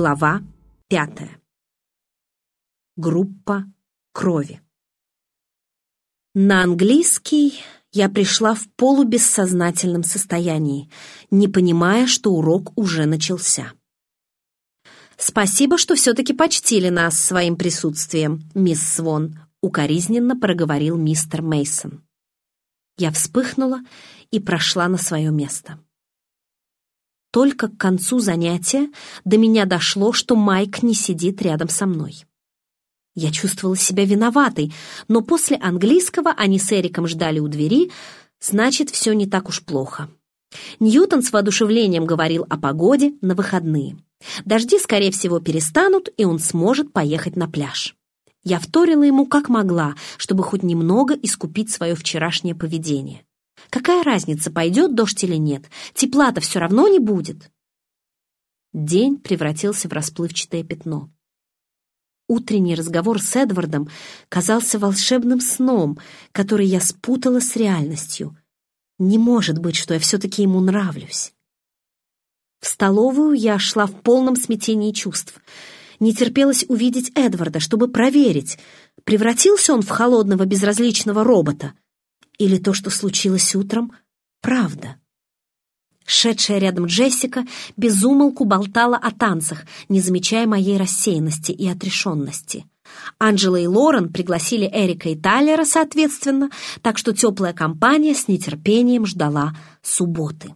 Глава пятая. Группа крови. На английский я пришла в полубессознательном состоянии, не понимая, что урок уже начался. «Спасибо, что все-таки почтили нас своим присутствием, мисс Свон», укоризненно проговорил мистер Мейсон. Я вспыхнула и прошла на свое место. Только к концу занятия до меня дошло, что Майк не сидит рядом со мной. Я чувствовала себя виноватой, но после английского они с Эриком ждали у двери, значит, все не так уж плохо. Ньютон с воодушевлением говорил о погоде на выходные. Дожди, скорее всего, перестанут, и он сможет поехать на пляж. Я вторила ему как могла, чтобы хоть немного искупить свое вчерашнее поведение. Какая разница, пойдет дождь или нет? Тепла-то все равно не будет. День превратился в расплывчатое пятно. Утренний разговор с Эдвардом казался волшебным сном, который я спутала с реальностью. Не может быть, что я все-таки ему нравлюсь. В столовую я шла в полном смятении чувств. Не терпелось увидеть Эдварда, чтобы проверить, превратился он в холодного безразличного робота — или то, что случилось утром, правда? Шедшая рядом Джессика безумолку болтала о танцах, не замечая моей рассеянности и отрешенности. Анджела и Лорен пригласили Эрика и Тайлера, соответственно, так что теплая компания с нетерпением ждала субботы.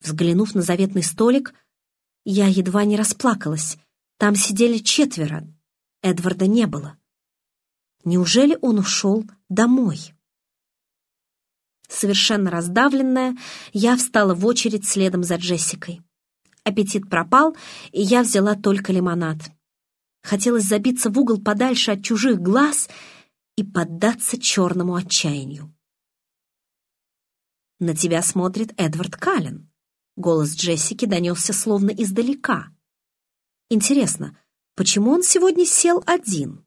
Взглянув на заветный столик, я едва не расплакалась. Там сидели четверо. Эдварда не было. Неужели он ушел домой? Совершенно раздавленная, я встала в очередь следом за Джессикой. Аппетит пропал, и я взяла только лимонад. Хотелось забиться в угол подальше от чужих глаз и поддаться черному отчаянию. «На тебя смотрит Эдвард Каллен», — голос Джессики донесся словно издалека. «Интересно, почему он сегодня сел один?»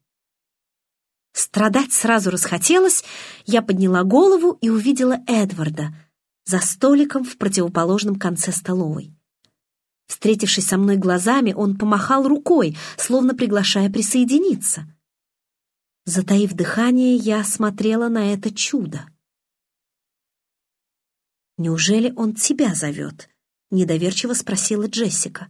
Страдать сразу расхотелось, я подняла голову и увидела Эдварда за столиком в противоположном конце столовой. Встретившись со мной глазами, он помахал рукой, словно приглашая присоединиться. Затаив дыхание, я смотрела на это чудо. «Неужели он тебя зовет?» — недоверчиво спросила Джессика.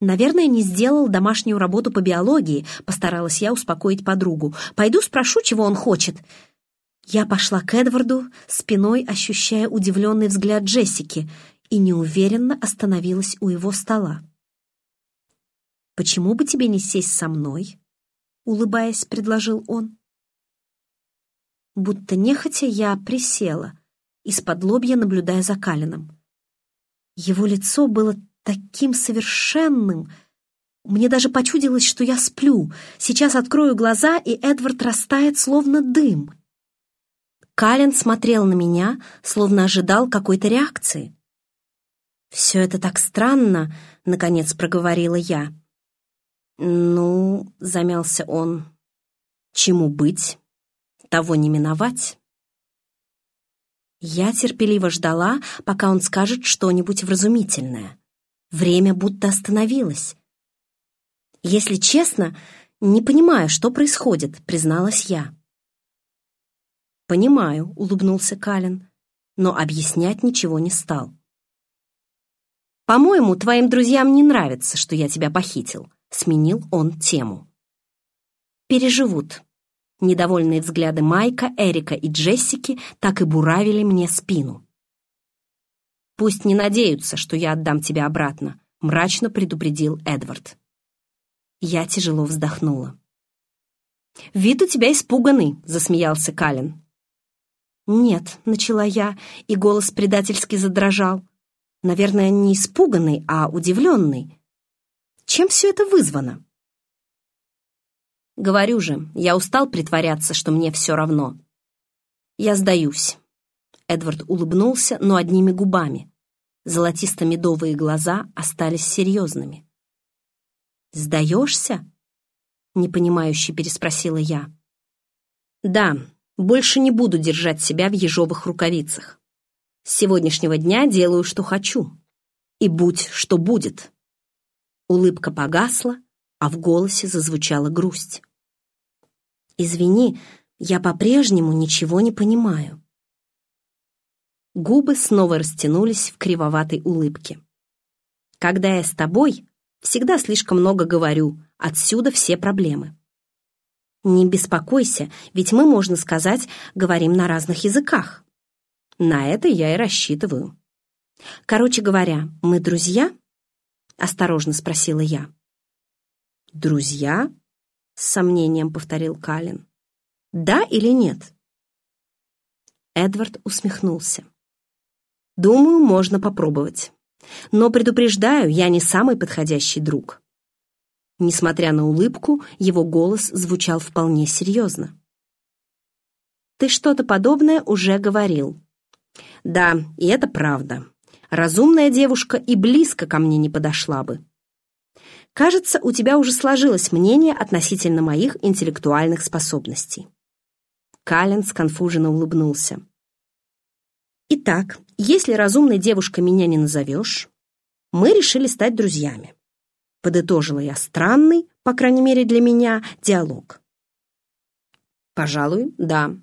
«Наверное, не сделал домашнюю работу по биологии», — постаралась я успокоить подругу. «Пойду спрошу, чего он хочет». Я пошла к Эдварду, спиной ощущая удивленный взгляд Джессики, и неуверенно остановилась у его стола. «Почему бы тебе не сесть со мной?» — улыбаясь, предложил он. Будто нехотя я присела, из-под лобья наблюдая за Калином. Его лицо было таким совершенным. Мне даже почудилось, что я сплю. Сейчас открою глаза, и Эдвард растает, словно дым. Кален смотрел на меня, словно ожидал какой-то реакции. «Все это так странно», — наконец проговорила я. «Ну», — замялся он, — «чему быть, того не миновать». Я терпеливо ждала, пока он скажет что-нибудь вразумительное. Время будто остановилось. «Если честно, не понимаю, что происходит», — призналась я. «Понимаю», — улыбнулся Калин, но объяснять ничего не стал. «По-моему, твоим друзьям не нравится, что я тебя похитил», — сменил он тему. «Переживут». Недовольные взгляды Майка, Эрика и Джессики так и буравили мне спину. «Пусть не надеются, что я отдам тебя обратно», — мрачно предупредил Эдвард. Я тяжело вздохнула. «Вид у тебя испуганный», — засмеялся Калин. «Нет», — начала я, и голос предательски задрожал. «Наверное, не испуганный, а удивленный. Чем все это вызвано?» «Говорю же, я устал притворяться, что мне все равно. Я сдаюсь». Эдвард улыбнулся, но одними губами. Золотисто-медовые глаза остались серьезными. «Сдаешься?» — непонимающе переспросила я. «Да, больше не буду держать себя в ежовых рукавицах. С сегодняшнего дня делаю, что хочу. И будь, что будет». Улыбка погасла, а в голосе зазвучала грусть. «Извини, я по-прежнему ничего не понимаю». Губы снова растянулись в кривоватой улыбке. «Когда я с тобой, всегда слишком много говорю, отсюда все проблемы». «Не беспокойся, ведь мы, можно сказать, говорим на разных языках». «На это я и рассчитываю». «Короче говоря, мы друзья?» — осторожно спросила я. «Друзья?» — с сомнением повторил Калин. «Да или нет?» Эдвард усмехнулся. «Думаю, можно попробовать. Но предупреждаю, я не самый подходящий друг». Несмотря на улыбку, его голос звучал вполне серьезно. «Ты что-то подобное уже говорил». «Да, и это правда. Разумная девушка и близко ко мне не подошла бы. Кажется, у тебя уже сложилось мнение относительно моих интеллектуальных способностей». Каллен сконфуженно улыбнулся. «Итак, если разумной девушкой меня не назовешь, мы решили стать друзьями». Подытожила я странный, по крайней мере для меня, диалог. «Пожалуй, да».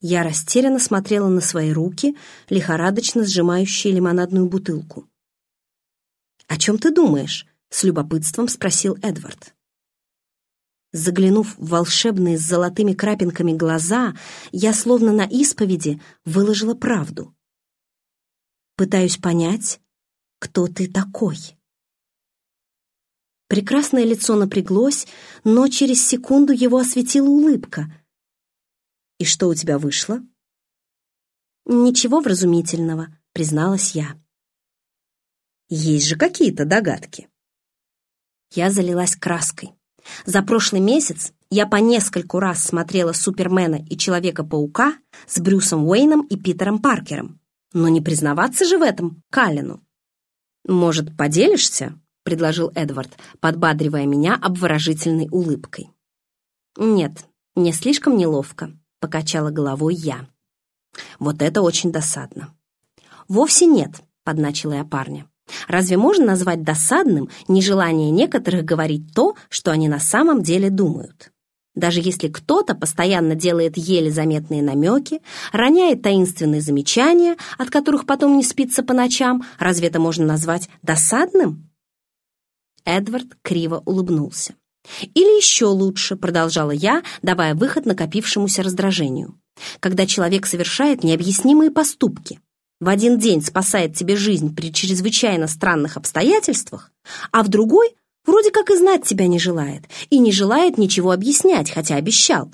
Я растерянно смотрела на свои руки, лихорадочно сжимающие лимонадную бутылку. «О чем ты думаешь?» — с любопытством спросил Эдвард. Заглянув в волшебные с золотыми крапинками глаза, я словно на исповеди выложила правду. Пытаюсь понять, кто ты такой. Прекрасное лицо напряглось, но через секунду его осветила улыбка. «И что у тебя вышло?» «Ничего вразумительного», — призналась я. Есть же какие-то догадки. Я залилась краской. За прошлый месяц я по нескольку раз смотрела «Супермена» и «Человека-паука» с Брюсом Уэйном и Питером Паркером. Но не признаваться же в этом Калину. «Может, поделишься?» — предложил Эдвард, подбадривая меня обворожительной улыбкой. «Нет, мне слишком неловко», — покачала головой я. «Вот это очень досадно». «Вовсе нет», — подначила я парня. Разве можно назвать досадным нежелание некоторых говорить то, что они на самом деле думают? Даже если кто-то постоянно делает еле заметные намеки, роняет таинственные замечания, от которых потом не спится по ночам, разве это можно назвать досадным? Эдвард криво улыбнулся. «Или еще лучше», — продолжала я, давая выход накопившемуся раздражению, «когда человек совершает необъяснимые поступки, в один день спасает тебе жизнь при чрезвычайно странных обстоятельствах, а в другой вроде как и знать тебя не желает, и не желает ничего объяснять, хотя обещал.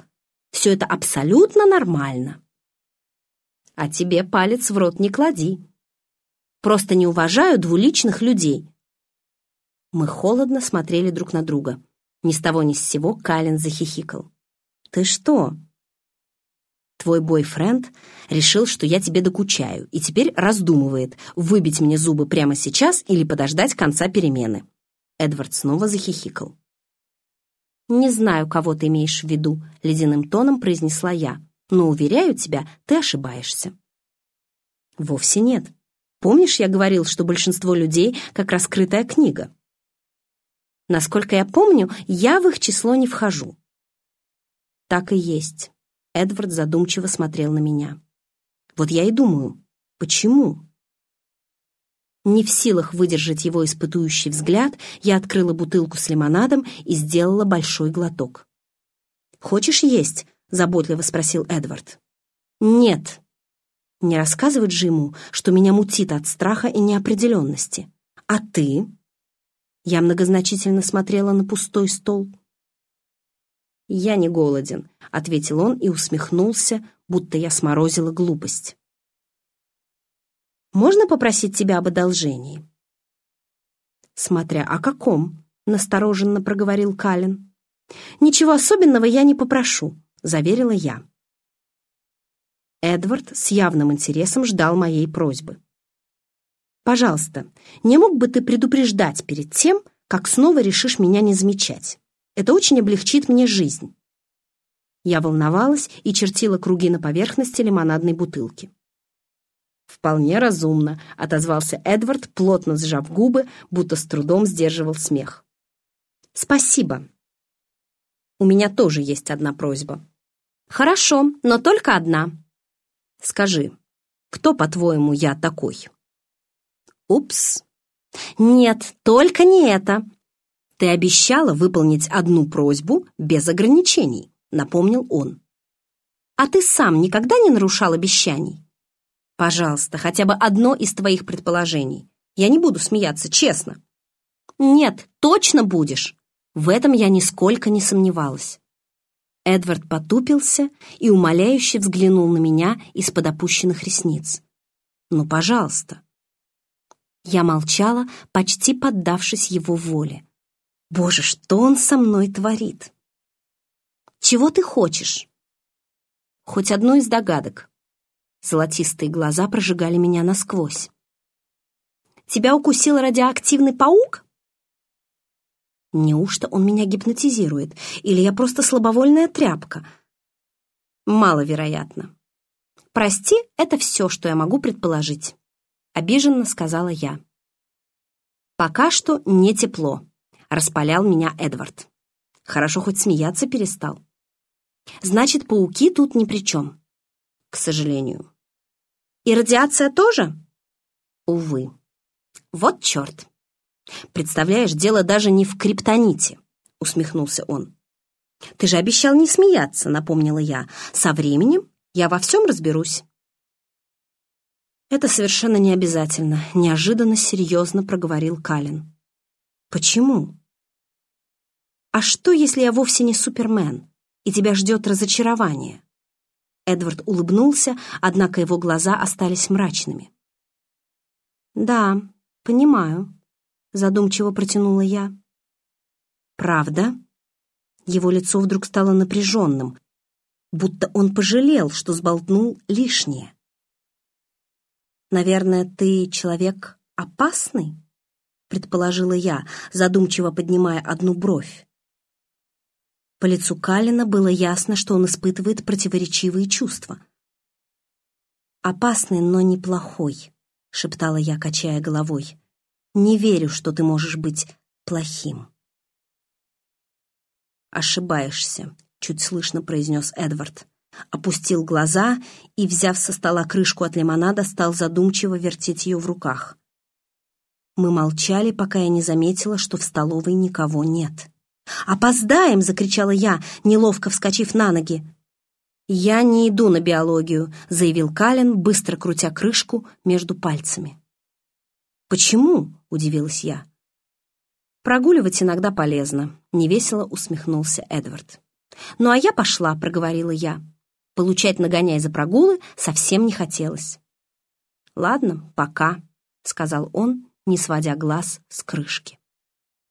Все это абсолютно нормально. А тебе палец в рот не клади. Просто не уважаю двуличных людей. Мы холодно смотрели друг на друга. Ни с того ни с сего Калин захихикал. «Ты что, Твой бойфренд решил, что я тебе докучаю, и теперь раздумывает, выбить мне зубы прямо сейчас или подождать конца перемены». Эдвард снова захихикал. «Не знаю, кого ты имеешь в виду», — ледяным тоном произнесла я, «но, уверяю тебя, ты ошибаешься». «Вовсе нет. Помнишь, я говорил, что большинство людей как раскрытая книга?» «Насколько я помню, я в их число не вхожу». «Так и есть. Эдвард задумчиво смотрел на меня. Вот я и думаю, почему? Не в силах выдержать его испытующий взгляд, я открыла бутылку с лимонадом и сделала большой глоток. «Хочешь есть?» — заботливо спросил Эдвард. «Нет». Не рассказывать же ему, что меня мутит от страха и неопределенности. «А ты?» Я многозначительно смотрела на пустой стол. «Я не голоден», — ответил он и усмехнулся, будто я сморозила глупость. «Можно попросить тебя об одолжении?» «Смотря о каком», — настороженно проговорил Калин. «Ничего особенного я не попрошу», — заверила я. Эдвард с явным интересом ждал моей просьбы. «Пожалуйста, не мог бы ты предупреждать перед тем, как снова решишь меня не замечать?» Это очень облегчит мне жизнь». Я волновалась и чертила круги на поверхности лимонадной бутылки. «Вполне разумно», — отозвался Эдвард, плотно сжав губы, будто с трудом сдерживал смех. «Спасибо. У меня тоже есть одна просьба». «Хорошо, но только одна». «Скажи, кто, по-твоему, я такой?» «Упс». «Нет, только не это». «Ты обещала выполнить одну просьбу без ограничений», — напомнил он. «А ты сам никогда не нарушал обещаний?» Пожалуйста, хотя бы одно из твоих предположений. Я не буду смеяться, честно. Нет, точно будешь. В этом я нисколько не сомневалась. Эдвард потупился и умоляюще взглянул на меня из-под опущенных ресниц. «Ну, пожалуйста». Я молчала, почти поддавшись его воле. «Боже, что он со мной творит?» «Чего ты хочешь?» «Хоть одну из догадок», Золотистые глаза прожигали меня насквозь. «Тебя укусил радиоактивный паук?» Неужто он меня гипнотизирует? Или я просто слабовольная тряпка? Маловероятно. «Прости, это все, что я могу предположить», — обиженно сказала я. «Пока что не тепло», — распалял меня Эдвард. Хорошо хоть смеяться перестал. «Значит, пауки тут ни при чем, к сожалению». И радиация тоже? Увы. Вот черт. Представляешь, дело даже не в криптоните, усмехнулся он. Ты же обещал не смеяться, напомнила я. Со временем я во всем разберусь. Это совершенно не обязательно, неожиданно серьезно проговорил Калин. Почему? А что, если я вовсе не Супермен, и тебя ждет разочарование? Эдвард улыбнулся, однако его глаза остались мрачными. «Да, понимаю», — задумчиво протянула я. «Правда?» Его лицо вдруг стало напряженным, будто он пожалел, что сболтнул лишнее. «Наверное, ты человек опасный?» — предположила я, задумчиво поднимая одну бровь. По лицу Калина было ясно, что он испытывает противоречивые чувства. «Опасный, но неплохой», — шептала я, качая головой. «Не верю, что ты можешь быть плохим». «Ошибаешься», — чуть слышно произнес Эдвард. Опустил глаза и, взяв со стола крышку от лимонада, стал задумчиво вертеть ее в руках. Мы молчали, пока я не заметила, что в столовой никого нет. «Опоздаем!» — закричала я, неловко вскочив на ноги. «Я не иду на биологию», — заявил Калин, быстро крутя крышку между пальцами. «Почему?» — удивилась я. «Прогуливать иногда полезно», — невесело усмехнулся Эдвард. «Ну а я пошла», — проговорила я. Получать нагоняй за прогулы совсем не хотелось. «Ладно, пока», — сказал он, не сводя глаз с крышки.